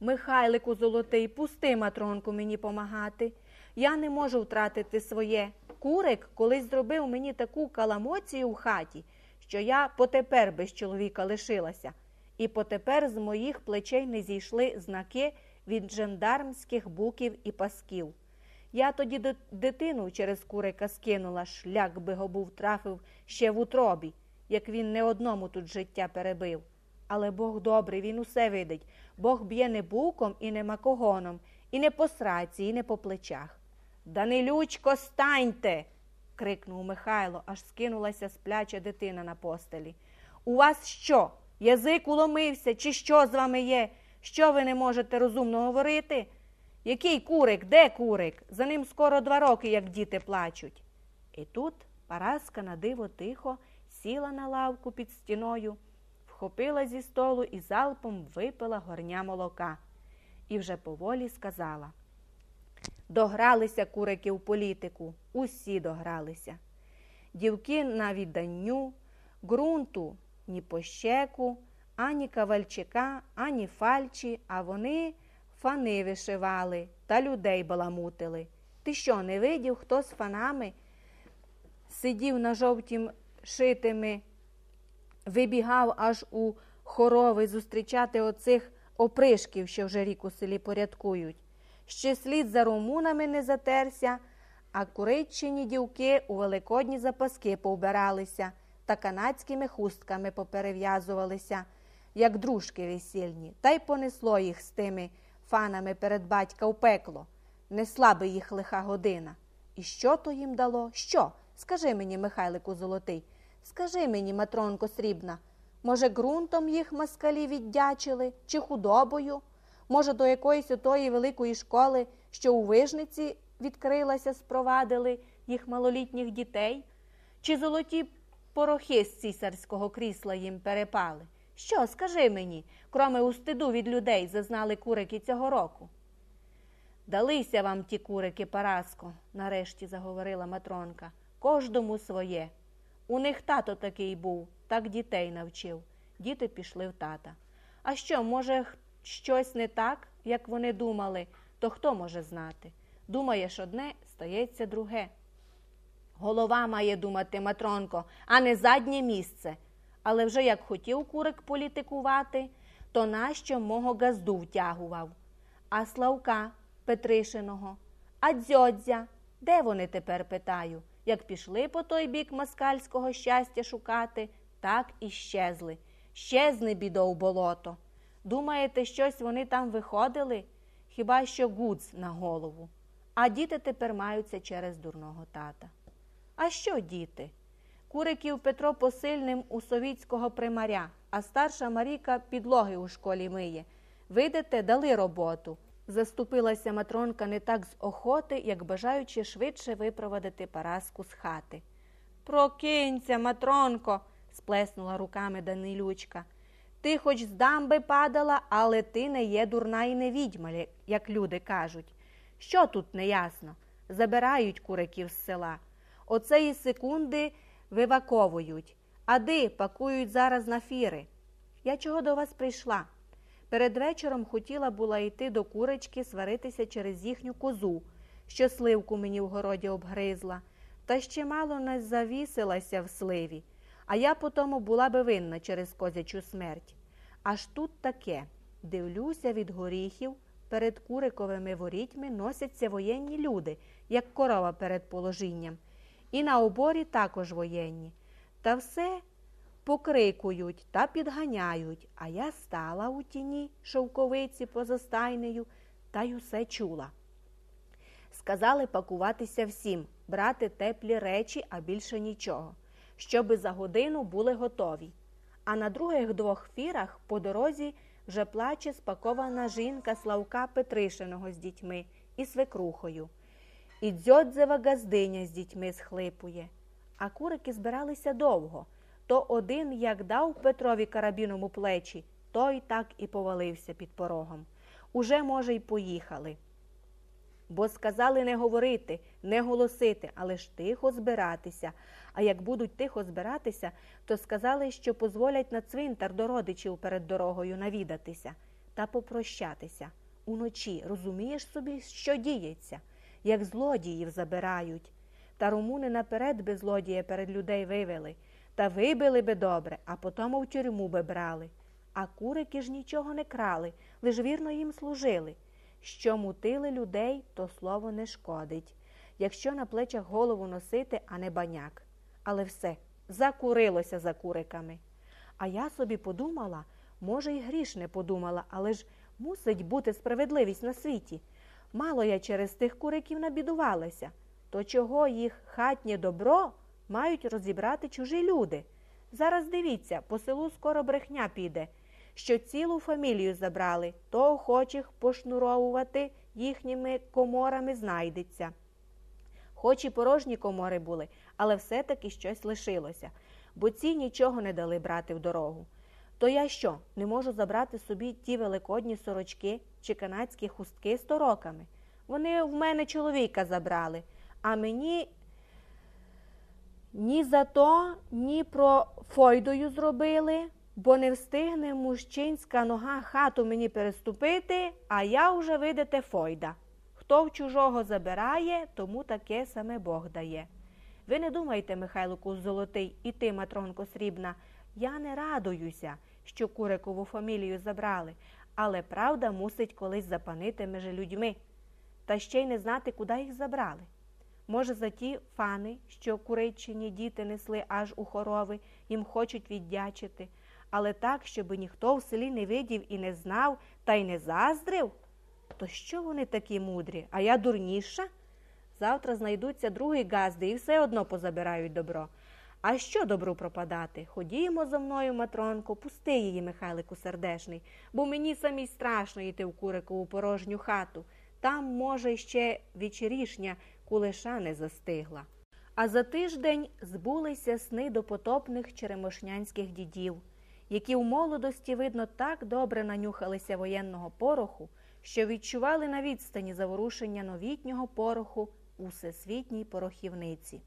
Михайлику золотий, пусти матронку мені помагати. Я не можу втратити своє. Курик колись зробив мені таку каламоцію в хаті, що я потепер без чоловіка лишилася, і потепер з моїх плечей не зійшли знаки від жандармських буків і пасків. Я тоді дитину через курика скинула, шлях би го був трафив ще в утробі, як він не одному тут життя перебив. Але Бог добрий, він усе видить. Бог б'є не буком і не макогоном, і не по сраці, і не по плечах. Данилючко, станьте. крикнув Михайло, аж скинулася спляча дитина на постелі. У вас що? Язик уломився, чи що з вами є? Що ви не можете розумно говорити? Який курик? Де курик? За ним скоро два роки, як діти плачуть. І тут Параска на диво тихо сіла на лавку під стіною, вхопила зі столу і залпом випила горня молока. І вже поволі сказала. Догралися курики в політику, усі догралися. Дівки на відданню, ґрунту ні по щеку, ані кавальчика, ані фальчі, а вони фани вишивали та людей баламутили. Ти що, не видів, хто з фанами сидів на жовтім шитими, вибігав аж у хорови зустрічати оцих опришків, що вже рік у селі порядкують. Ще слід за румунами не затерся, а куриччині дівки у великодні запаски повбиралися та канадськими хустками поперев'язувалися, як дружки весільні, та й понесло їх з тими фанами перед батька у пекло. Несла би їх лиха година. І що то їм дало? Що? Скажи мені, Михайлику Золотий, скажи мені, Матронко Срібна, може, ґрунтом їх москалі віддячили чи худобою? Може, до якоїсь отої великої школи, що у вижниці відкрилася, спровадили їх малолітніх дітей? Чи золоті порохи з цісарського крісла їм перепали? Що, скажи мені, кроме устиду від людей зазнали курики цього року? Далися вам ті курики, Параско, нарешті заговорила Матронка. Кожному своє. У них тато такий був, так дітей навчив. Діти пішли в тата. А що, може, щось не так, як вони думали, то хто може знати? Думаєш одне, стається друге. Голова має думати, Матронко, а не заднє місце. Але вже як хотів курик політикувати, то нащо мого газду втягував? А Славка Петришиного, а дзьодзя, де вони тепер питаю? Як пішли по той бік москальського щастя шукати, так і щезли. Щезни бідо в болото. Думаєте, щось вони там виходили? Хіба що гудз на голову. А діти тепер маються через дурного тата. А що діти? Куриків Петро посильним у совітського примаря, а старша Маріка підлоги у школі миє. Видите, дали роботу. Заступилася Матронка не так з охоти, як бажаючи швидше випровадити Параску з хати. Прокинься, Матронко, сплеснула руками Данилючка. Ти хоч з дамби падала, але ти не є дурна і не відьма, як- люди кажуть. Що тут неясно? Забирають куриків з села. Оцеї секунди виваковують, а ди пакують зараз на фіри. Я чого до вас прийшла? Перед вечором хотіла була йти до курочки сваритися через їхню козу, що сливку мені в городі обгризла, та ще мало не завісилася в сливі, а я потому була би винна через козячу смерть. Аж тут таке. Дивлюся від горіхів, перед куриковими ворітьми носяться воєнні люди, як корова перед положінням. І на оборі також воєнні. Та все покрикують та підганяють, а я стала у тіні шовковиці поза стайнею та й усе чула. Сказали пакуватися всім, брати теплі речі, а більше нічого, щоби за годину були готові. А на других двох фірах по дорозі вже плаче спакована жінка Славка Петришиного з дітьми і свекрухою. І дзьодзева газдиня з дітьми схлипує. А курики збиралися довго. То один, як дав Петрові карабіном у плечі, той так і повалився під порогом. Уже, може, й поїхали. Бо сказали не говорити, не голосити, але ж тихо збиратися. А як будуть тихо збиратися, то сказали, що позволять на цвинтар до родичів перед дорогою навідатися. та попрощатися. Уночі розумієш собі, що діється, як злодіїв забирають. Та румуни наперед би злодія перед людей вивели, та вибили би добре, а потому в тюрму би брали. А курики ж нічого не крали, лиш вірно їм служили. Що мутили людей, то слово не шкодить. Якщо на плечах голову носити, а не баняк. Але все, закурилося за куриками. А я собі подумала, може, і гріш не подумала, але ж мусить бути справедливість на світі. Мало я через тих куриків набідувалася, то чого їх хатнє добро мають розібрати чужі люди? Зараз дивіться, по селу скоро брехня піде, що цілу фамілію забрали, то охочих пошнуровувати їхніми коморами знайдеться. Хоч і порожні комори були, але все-таки щось лишилося, бо ці нічого не дали брати в дорогу. То я що, не можу забрати собі ті великодні сорочки чи канадські хустки з тороками? Вони в мене чоловіка забрали, а мені ні за то, ні про фойдою зробили, бо не встигне мужчинська нога хату мені переступити, а я вже видите фойда. Хто в чужого забирає, тому таке саме Бог дає. Ви не думайте, Михайлику Золотий, і ти, Матронко Срібна, я не радуюся, що курикову фамілію забрали, але правда мусить колись запанити між людьми, та ще й не знати, куди їх забрали. Може, за ті фани, що куричині діти несли аж у хорови, їм хочуть віддячити, але так, щоби ніхто в селі не видів і не знав, та й не заздрив. То що вони такі мудрі, а я дурніша? Завтра знайдуться другі газди і все одно позабирають добро. А що добру пропадати? Ходімо зо мною, Матронко, пусти її, Михайлику сердешний, бо мені самій страшно йти в курикову порожню хату. Там, може, ще вечірішня кулеша не застигла. А за тиждень збулися сни допотопних черемошнянських дідів, які в молодості, видно, так добре нанюхалися воєнного пороху, що відчували на відстані заворушення новітнього пороху у всесвітній порохівниці.